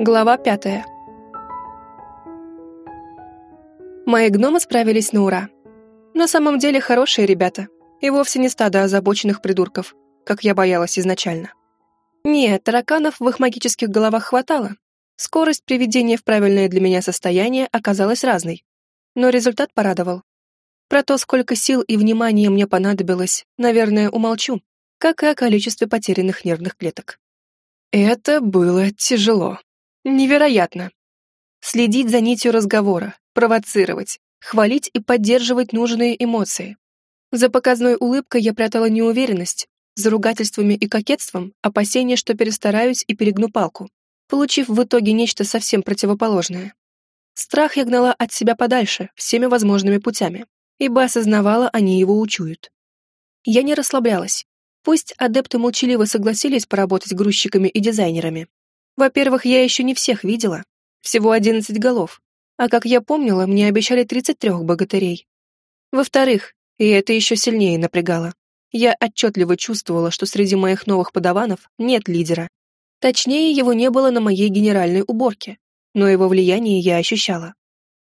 Глава пятая. Мои гномы справились на ура. На самом деле хорошие ребята, и вовсе не стадо озабоченных придурков, как я боялась изначально. Нет, тараканов в их магических головах хватало. Скорость приведения в правильное для меня состояние оказалась разной. Но результат порадовал. Про то, сколько сил и внимания мне понадобилось, наверное, умолчу, как и о количестве потерянных нервных клеток. Это было тяжело. Невероятно. Следить за нитью разговора, провоцировать, хвалить и поддерживать нужные эмоции. За показной улыбкой я прятала неуверенность, за ругательствами и кокетством опасение, что перестараюсь и перегну палку, получив в итоге нечто совсем противоположное. Страх я гнала от себя подальше, всеми возможными путями, ибо осознавала, они его учуют. Я не расслаблялась. Пусть адепты молчаливо согласились поработать грузчиками и дизайнерами, во-первых, я еще не всех видела. Всего одиннадцать голов. А как я помнила, мне обещали тридцать трех богатырей. Во-вторых, и это еще сильнее напрягало, я отчетливо чувствовала, что среди моих новых подаванов нет лидера. Точнее, его не было на моей генеральной уборке, но его влияние я ощущала.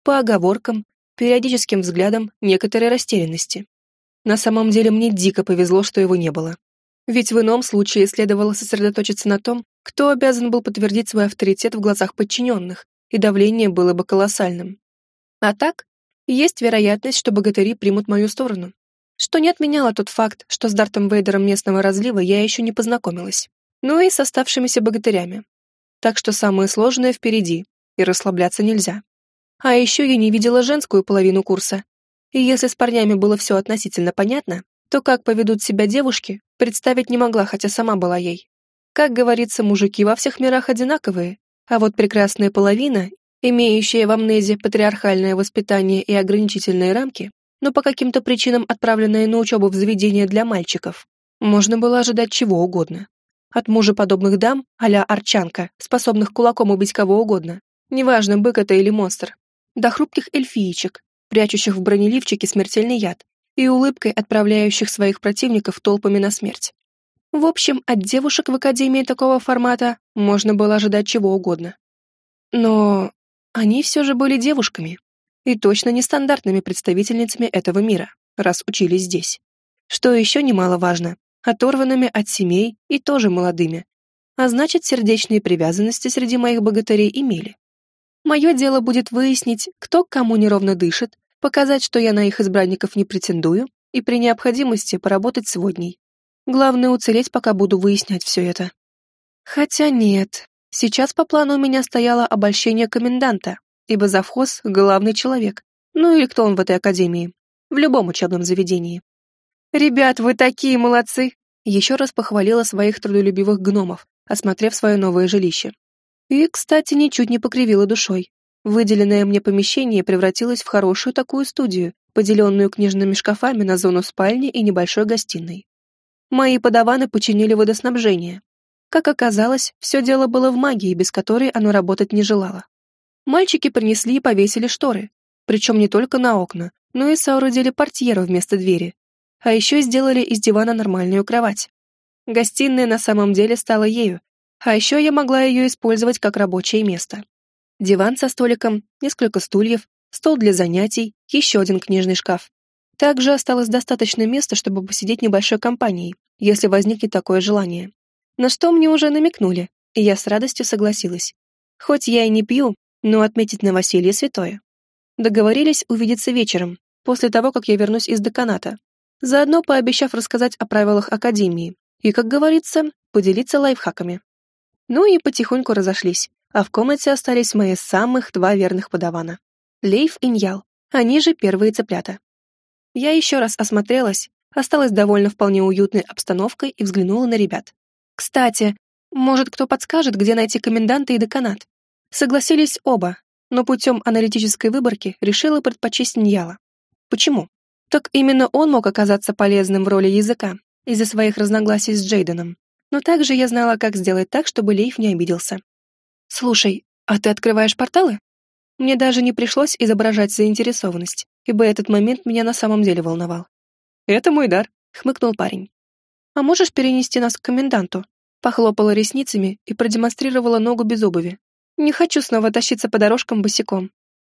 По оговоркам, периодическим взглядам, некоторой растерянности. На самом деле мне дико повезло, что его не было. Ведь в ином случае следовало сосредоточиться на том, кто обязан был подтвердить свой авторитет в глазах подчиненных, и давление было бы колоссальным. А так, есть вероятность, что богатыри примут мою сторону. Что не отменяло тот факт, что с Дартом Вейдером местного разлива я еще не познакомилась. Ну и с оставшимися богатырями. Так что самое сложное впереди, и расслабляться нельзя. А еще я не видела женскую половину курса. И если с парнями было все относительно понятно, то как поведут себя девушки, представить не могла, хотя сама была ей. Как говорится, мужики во всех мирах одинаковые, а вот прекрасная половина, имеющая в амнезе патриархальное воспитание и ограничительные рамки, но по каким-то причинам отправленная на учебу в заведение для мальчиков, можно было ожидать чего угодно. От мужа подобных дам, а-ля Арчанка, способных кулаком убить кого угодно, неважно, бык это или монстр, до хрупких эльфиечек, прячущих в бронеливчике смертельный яд и улыбкой отправляющих своих противников толпами на смерть. В общем, от девушек в академии такого формата можно было ожидать чего угодно. Но они все же были девушками, и точно нестандартными представительницами этого мира, раз учились здесь. Что еще немаловажно, оторванными от семей и тоже молодыми, а значит, сердечные привязанности среди моих богатырей имели. Мое дело будет выяснить, кто кому неровно дышит, показать, что я на их избранников не претендую, и при необходимости поработать сводней. Главное уцелеть, пока буду выяснять все это. Хотя нет, сейчас по плану у меня стояло обольщение коменданта, ибо завхоз — главный человек. Ну или кто он в этой академии? В любом учебном заведении. «Ребят, вы такие молодцы!» Еще раз похвалила своих трудолюбивых гномов, осмотрев свое новое жилище. И, кстати, ничуть не покривила душой. Выделенное мне помещение превратилось в хорошую такую студию, поделенную книжными шкафами на зону спальни и небольшой гостиной. Мои подаваны починили водоснабжение. Как оказалось, все дело было в магии, без которой оно работать не желало. Мальчики принесли и повесили шторы, причем не только на окна, но и соорудили портьеру вместо двери. А еще сделали из дивана нормальную кровать. Гостиная на самом деле стала ею, а еще я могла ее использовать как рабочее место. Диван со столиком, несколько стульев, стол для занятий, еще один книжный шкаф. Также осталось достаточно места, чтобы посидеть небольшой компанией, если возникнет такое желание. На что мне уже намекнули, и я с радостью согласилась. Хоть я и не пью, но отметить новоселье святое. Договорились увидеться вечером, после того, как я вернусь из деканата, заодно пообещав рассказать о правилах Академии и, как говорится, поделиться лайфхаками. Ну и потихоньку разошлись, а в комнате остались мои самых два верных подавана. Лейф и Ньял, они же первые цыплята. Я еще раз осмотрелась, осталась довольно вполне уютной обстановкой и взглянула на ребят. Кстати, может, кто подскажет, где найти коменданта и деканат? Согласились оба, но путем аналитической выборки решила предпочесть Ньяла. Почему? Так именно он мог оказаться полезным в роли языка из-за своих разногласий с Джейденом. Но также я знала, как сделать так, чтобы Лейф не обиделся. «Слушай, а ты открываешь порталы?» Мне даже не пришлось изображать заинтересованность ибо этот момент меня на самом деле волновал. «Это мой дар», — хмыкнул парень. «А можешь перенести нас к коменданту?» Похлопала ресницами и продемонстрировала ногу без обуви. Не хочу снова тащиться по дорожкам босиком.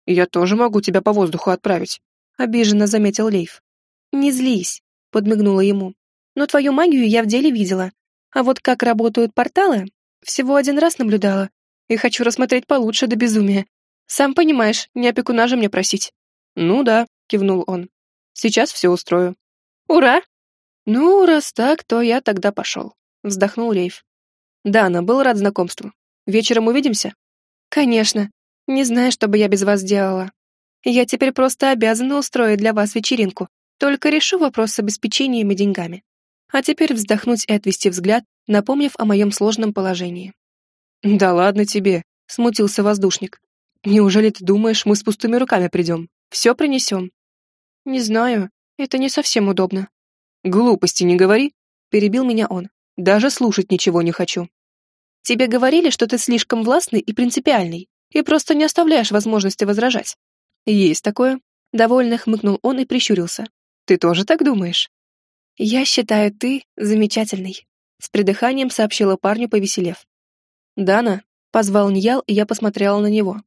Я тоже могу тебя по воздуху отправить, обиженно заметил Лейв. Не злись, подмигнула ему. Но твою магию я в деле видела. А вот как работают порталы, всего один раз наблюдала. И хочу рассмотреть получше до безумия. Сам понимаешь, не опекуна же мне просить. Ну да, кивнул он. Сейчас все устрою. Ура! Ну, раз так, то я тогда пошел. Вздохнул Рейв. Дана, был рад знакомству. Вечером увидимся? Конечно. Не знаю, что бы я без вас делала. Я теперь просто обязана устроить для вас вечеринку. Только решу вопрос с обеспечением и деньгами. А теперь вздохнуть и отвести взгляд, напомнив о моем сложном положении. «Да ладно тебе», — смутился воздушник. «Неужели ты думаешь, мы с пустыми руками придем? Все принесем?» «Не знаю, это не совсем удобно». «Глупости не говори», — перебил меня он. «Даже слушать ничего не хочу». Тебе говорили, что ты слишком властный и принципиальный, и просто не оставляешь возможности возражать. Есть такое. Довольно хмыкнул он и прищурился. Ты тоже так думаешь? Я считаю, ты замечательный. С придыханием сообщила парню, повеселев. Дана, позвал Ньял, и я посмотрела на него.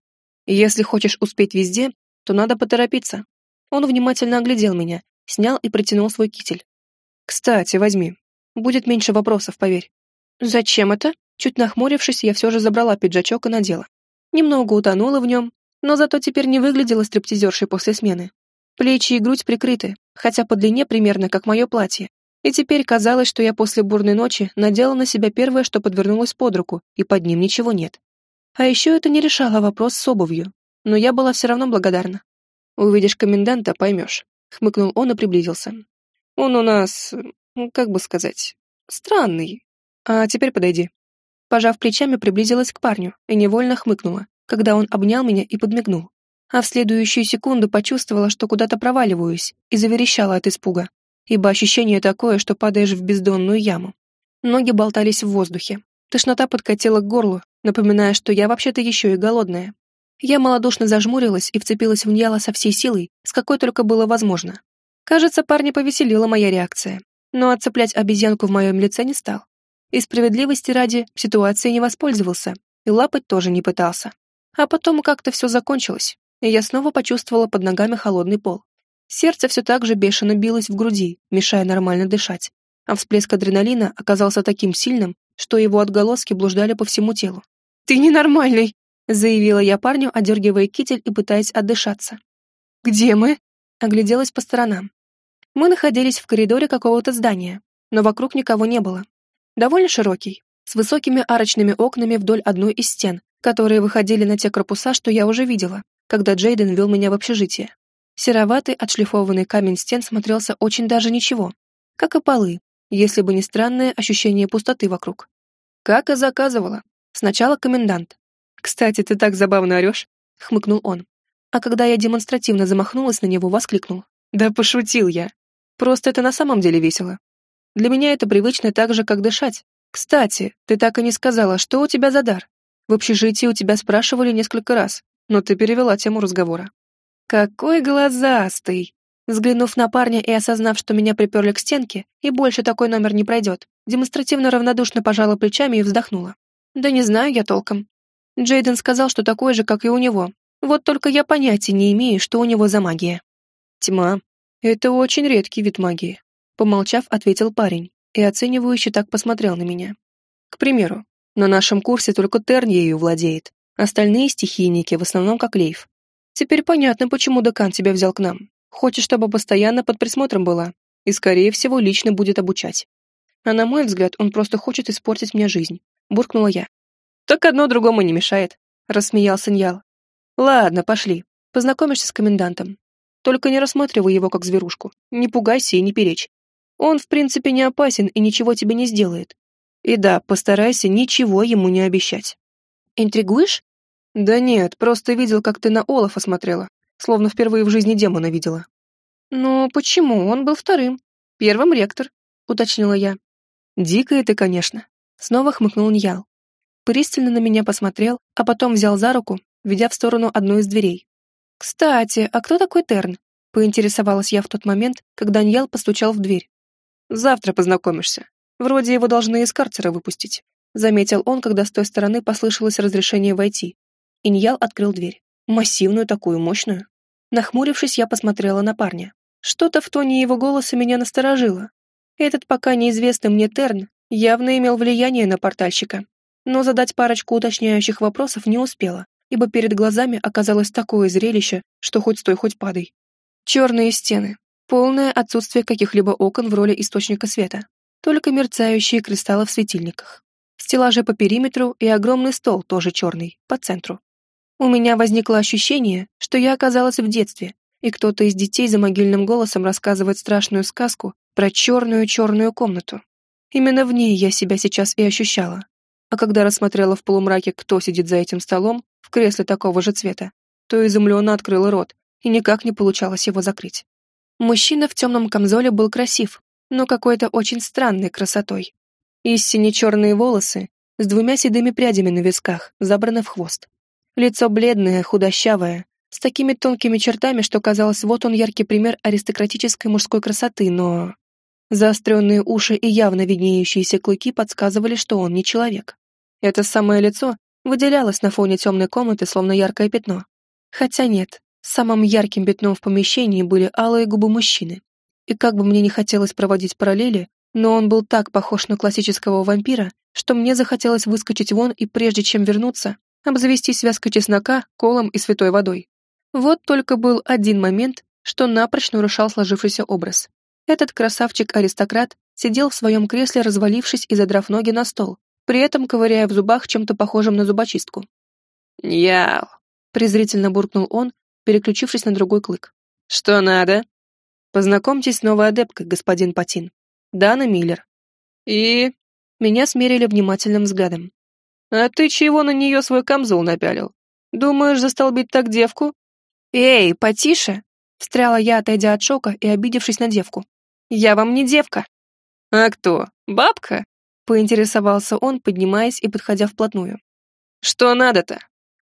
Если хочешь успеть везде, то надо поторопиться. Он внимательно оглядел меня, снял и протянул свой китель. Кстати, возьми. Будет меньше вопросов, поверь. Зачем это? Чуть нахмурившись, я все же забрала пиджачок и надела. Немного утонула в нем, но зато теперь не выглядела стриптизершей после смены. Плечи и грудь прикрыты, хотя по длине примерно как мое платье. И теперь казалось, что я после бурной ночи надела на себя первое, что подвернулось под руку, и под ним ничего нет. А еще это не решало вопрос с обувью, но я была все равно благодарна. «Увидишь коменданта, поймешь», — хмыкнул он и приблизился. «Он у нас, как бы сказать, странный. А теперь подойди». Пожав плечами, приблизилась к парню и невольно хмыкнула, когда он обнял меня и подмигнул. А в следующую секунду почувствовала, что куда-то проваливаюсь, и заверещала от испуга, ибо ощущение такое, что падаешь в бездонную яму. Ноги болтались в воздухе. Тошнота подкатила к горлу, напоминая, что я вообще-то еще и голодная. Я малодушно зажмурилась и вцепилась в Ньяла со всей силой, с какой только было возможно. Кажется, парня повеселила моя реакция, но отцеплять обезьянку в моем лице не стал. И справедливости ради ситуации не воспользовался, и лапать тоже не пытался. А потом как-то все закончилось, и я снова почувствовала под ногами холодный пол. Сердце все так же бешено билось в груди, мешая нормально дышать, а всплеск адреналина оказался таким сильным, что его отголоски блуждали по всему телу. «Ты ненормальный!» — заявила я парню, одергивая китель и пытаясь отдышаться. «Где мы?» — огляделась по сторонам. Мы находились в коридоре какого-то здания, но вокруг никого не было довольно широкий, с высокими арочными окнами вдоль одной из стен, которые выходили на те корпуса, что я уже видела, когда Джейден вел меня в общежитие. Сероватый отшлифованный камень стен смотрелся очень даже ничего, как и полы, если бы не странное ощущение пустоты вокруг. Как и заказывала. Сначала комендант. «Кстати, ты так забавно орешь», — хмыкнул он. А когда я демонстративно замахнулась на него, воскликнул. «Да пошутил я. Просто это на самом деле весело. Для меня это привычно так же, как дышать. Кстати, ты так и не сказала, что у тебя за дар. В общежитии у тебя спрашивали несколько раз, но ты перевела тему разговора. Какой глазастый! Взглянув на парня и осознав, что меня приперли к стенке, и больше такой номер не пройдет, демонстративно равнодушно пожала плечами и вздохнула. Да не знаю я толком. Джейден сказал, что такой же, как и у него. Вот только я понятия не имею, что у него за магия. Тьма. Это очень редкий вид магии. Помолчав, ответил парень и оценивающе так посмотрел на меня. К примеру, на нашем курсе только Терн ею владеет, остальные стихийники в основном как Лейф. Теперь понятно, почему декан тебя взял к нам. Хочет, чтобы постоянно под присмотром была, и, скорее всего, лично будет обучать. А на мой взгляд, он просто хочет испортить мне жизнь, буркнула я. Так одно другому не мешает, рассмеялся Ньял. Ладно, пошли, познакомишься с комендантом. Только не рассматривай его как зверушку, не пугайся и не перечь. Он, в принципе, не опасен и ничего тебе не сделает. И да, постарайся ничего ему не обещать. Интригуешь? Да нет, просто видел, как ты на Олафа смотрела, словно впервые в жизни демона видела. Ну, почему? Он был вторым. Первым ректор, уточнила я. Дико это, конечно. Снова хмыкнул Ньял. Пристально на меня посмотрел, а потом взял за руку, ведя в сторону одной из дверей. «Кстати, а кто такой Терн?» — поинтересовалась я в тот момент, когда Ньял постучал в дверь. Завтра познакомишься. Вроде его должны из карцера выпустить», — заметил он, когда с той стороны послышалось разрешение войти, Иньял открыл дверь. Массивную такую, мощную. Нахмурившись, я посмотрела на парня. Что-то в тоне его голоса меня насторожило. Этот пока неизвестный мне Терн явно имел влияние на портальщика. Но задать парочку уточняющих вопросов не успела, ибо перед глазами оказалось такое зрелище, что хоть стой, хоть падай. Черные стены, полное отсутствие каких-либо окон в роли источника света, только мерцающие кристаллы в светильниках. Стеллажи по периметру и огромный стол, тоже черный, по центру. У меня возникло ощущение, что я оказалась в детстве, и кто-то из детей за могильным голосом рассказывает страшную сказку про черную-черную комнату. Именно в ней я себя сейчас и ощущала. А когда рассмотрела в полумраке, кто сидит за этим столом, в кресле такого же цвета, то изумленно открыла рот, и никак не получалось его закрыть. Мужчина в темном камзоле был красив, но какой-то очень странной красотой. И сине-черные волосы с двумя седыми прядями на висках, забраны в хвост. Лицо бледное, худощавое, с такими тонкими чертами, что казалось, вот он яркий пример аристократической мужской красоты, но... Заостренные уши и явно виднеющиеся клыки подсказывали, что он не человек. Это самое лицо выделялось на фоне темной комнаты, словно яркое пятно. Хотя нет, самым ярким пятном в помещении были алые губы мужчины. И как бы мне не хотелось проводить параллели, но он был так похож на классического вампира, что мне захотелось выскочить вон и прежде чем вернуться, обзавестись связкой чеснока, колом и святой водой. Вот только был один момент, что напрочь нарушал сложившийся образ. Этот красавчик-аристократ сидел в своем кресле, развалившись и задрав ноги на стол, при этом ковыряя в зубах чем-то похожим на зубочистку. «Яу!» — презрительно буркнул он, переключившись на другой клык. «Что надо?» «Познакомьтесь с новой адепткой, господин Патин. Дана Миллер». «И...» Меня смерили внимательным взглядом. «А ты чего на нее свой камзол напялил? Думаешь застолбить так девку?» «Эй, потише!» — встряла я, отойдя от шока и обидевшись на девку. «Я вам не девка!» «А кто? Бабка?» — поинтересовался он, поднимаясь и подходя вплотную. «Что надо-то?»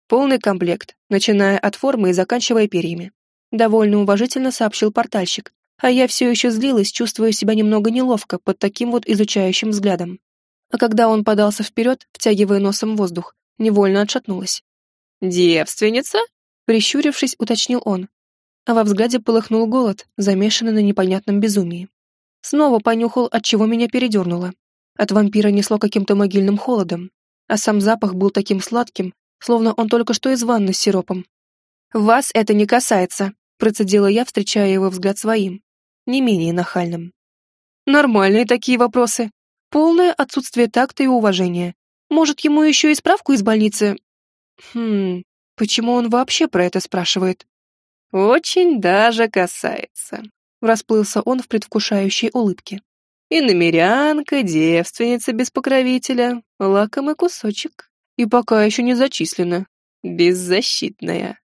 «Полный комплект, начиная от формы и заканчивая перьями», — довольно уважительно сообщил портальщик, а я все еще злилась, чувствуя себя немного неловко под таким вот изучающим взглядом. А когда он подался вперед, втягивая носом воздух, невольно отшатнулась. «Девственница?» Прищурившись, уточнил он. А во взгляде полыхнул голод, замешанный на непонятном безумии. Снова понюхал, от чего меня передернуло. От вампира несло каким-то могильным холодом, а сам запах был таким сладким, словно он только что из ванны с сиропом. «Вас это не касается», — процедила я, встречая его взгляд своим, не менее нахальным. «Нормальные такие вопросы. Полное отсутствие такта и уважения. Может, ему еще и справку из больницы...» «Хм, Почему он вообще про это спрашивает? Очень даже касается. Расплылся он в предвкушающей улыбке. И намерянка, девственница без покровителя, лакомый кусочек. И пока еще не зачислена. Беззащитная.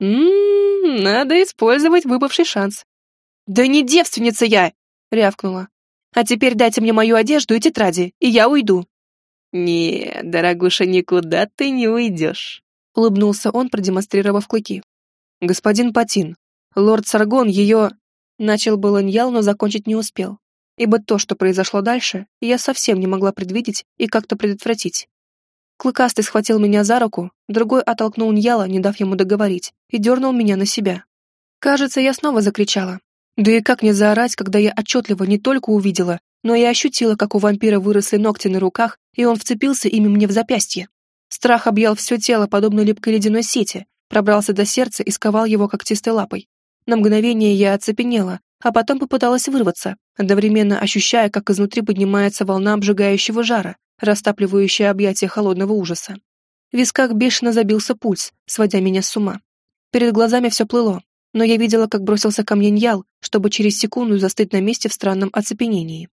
Ммм, надо использовать выпавший шанс. «Да не девственница я!» — рявкнула. «А теперь дайте мне мою одежду и тетради, и я уйду». «Не, дорогуша, никуда ты не уйдешь улыбнулся он, продемонстрировав клыки. «Господин Патин, лорд Саргон ее...» Начал был Иньял, но закончить не успел, ибо то, что произошло дальше, я совсем не могла предвидеть и как-то предотвратить. Клыкастый схватил меня за руку, другой оттолкнул Ньяла, не дав ему договорить, и дернул меня на себя. Кажется, я снова закричала. Да и как не заорать, когда я отчетливо не только увидела, но и ощутила, как у вампира выросли ногти на руках, и он вцепился ими мне в запястье. Страх объял все тело, подобно липкой ледяной сети, пробрался до сердца и сковал его когтистой лапой. На мгновение я оцепенела, а потом попыталась вырваться, одновременно ощущая, как изнутри поднимается волна обжигающего жара, растапливающая объятия холодного ужаса. В висках бешено забился пульс, сводя меня с ума. Перед глазами все плыло, но я видела, как бросился ко мне Ньял, чтобы через секунду застыть на месте в странном оцепенении.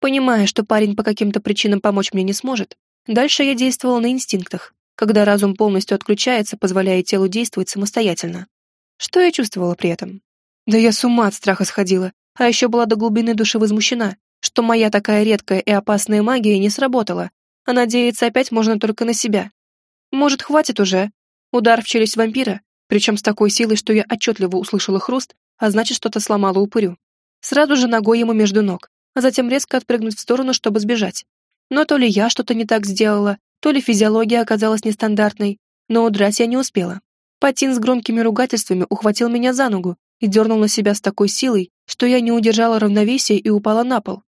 Понимая, что парень по каким-то причинам помочь мне не сможет, Дальше я действовала на инстинктах, когда разум полностью отключается, позволяя телу действовать самостоятельно. Что я чувствовала при этом? Да я с ума от страха сходила, а еще была до глубины души возмущена, что моя такая редкая и опасная магия не сработала, а надеяться опять можно только на себя. Может, хватит уже? Удар в челюсть вампира, причем с такой силой, что я отчетливо услышала хруст, а значит, что-то сломало упырю. Сразу же ногой ему между ног, а затем резко отпрыгнуть в сторону, чтобы сбежать. Но то ли я что-то не так сделала, то ли физиология оказалась нестандартной, но удрать я не успела. Патин с громкими ругательствами ухватил меня за ногу и дернул на себя с такой силой, что я не удержала равновесия и упала на пол.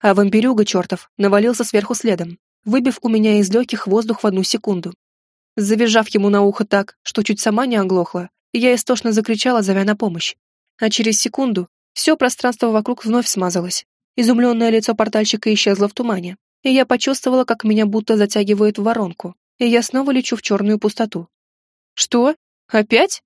А вампирюга чертов навалился сверху следом, выбив у меня из легких воздух в одну секунду. Завизжав ему на ухо так, что чуть сама не оглохла, я истошно закричала, зовя на помощь. А через секунду все пространство вокруг вновь смазалось. Изумленное лицо портальщика исчезло в тумане, и я почувствовала, как меня будто затягивает в воронку, и я снова лечу в черную пустоту. «Что? Опять?»